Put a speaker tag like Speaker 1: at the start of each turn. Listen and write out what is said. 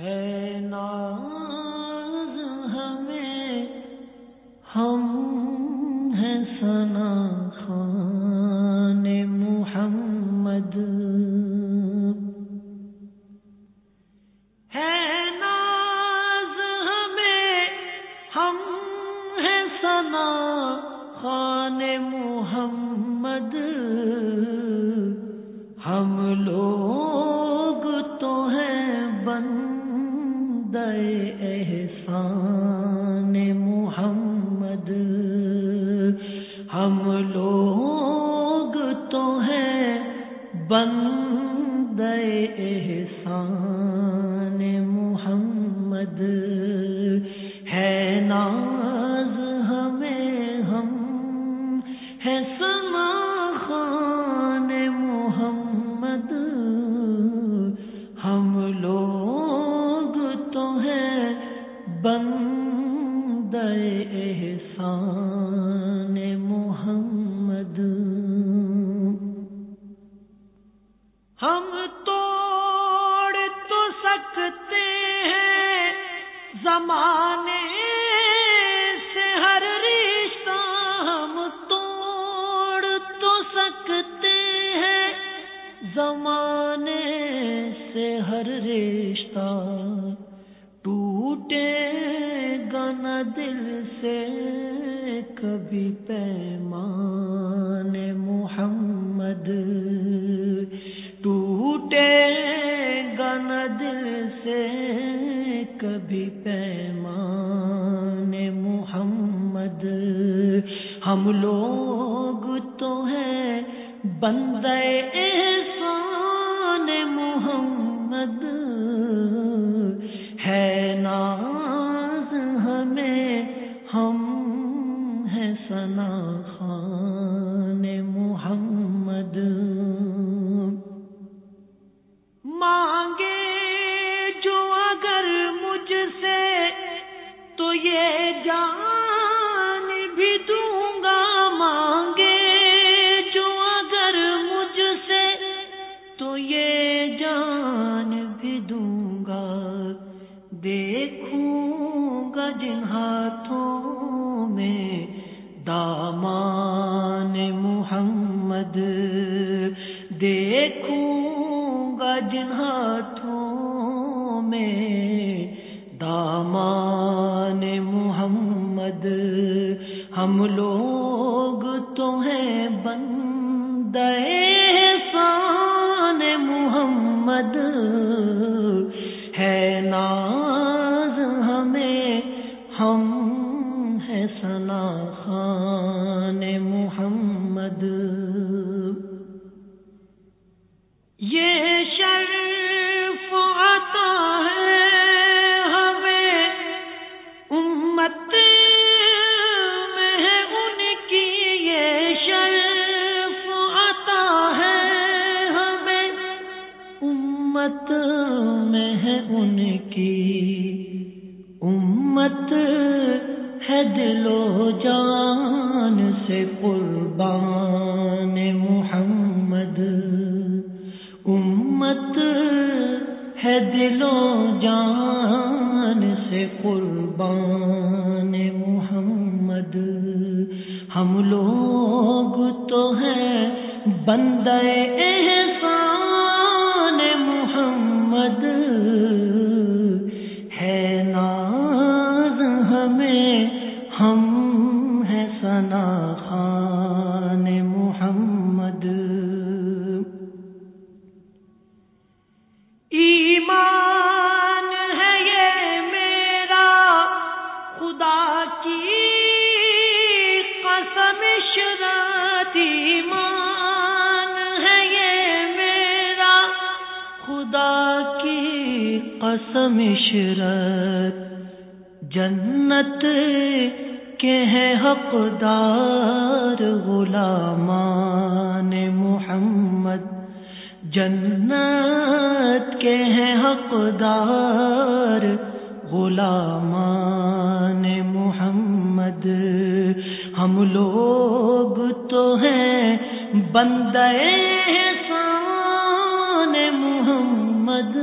Speaker 1: ہے ناز ہمیں، ہم ہیں سنا خان محمد۔ ہے ناز ہمیں، ہم ہیں سنا خان محمد۔ ہم لوگ ہم لوگ تو ہیں بندے احسان محمد زمانے سے ہر رشتہ ہم توڑ تو سکتے ہیں۔ زمانے سے ہر رشتہ ٹوٹے گنا دل سے کبھی پہ کبھی پیمان محمد۔ ہم لوگ تو ہیں بندے احسان محمد۔ یہ جان ہم لوگ تو ہیں بندے سان محمد۔ ہے ناز ہمیں، ہم ہے سنا خان محمد۔ یہ شرف آتا ہے ہمیں، امت امت میں ہے ان کی۔ امت ہے دل و جان سے قربان محمد۔ امت ہے دل و جان سے قربان محمد۔ ہم لوگ تو ہیں بندے خدا کی قسم شرط ایمان ہے یہ میرا خدا کی قسم شرط جنت کے ہیں حقدار غلامان محمد جنت کے ہیں حقدار غلامان ہم لوگ تو ہیں بندے سان محمد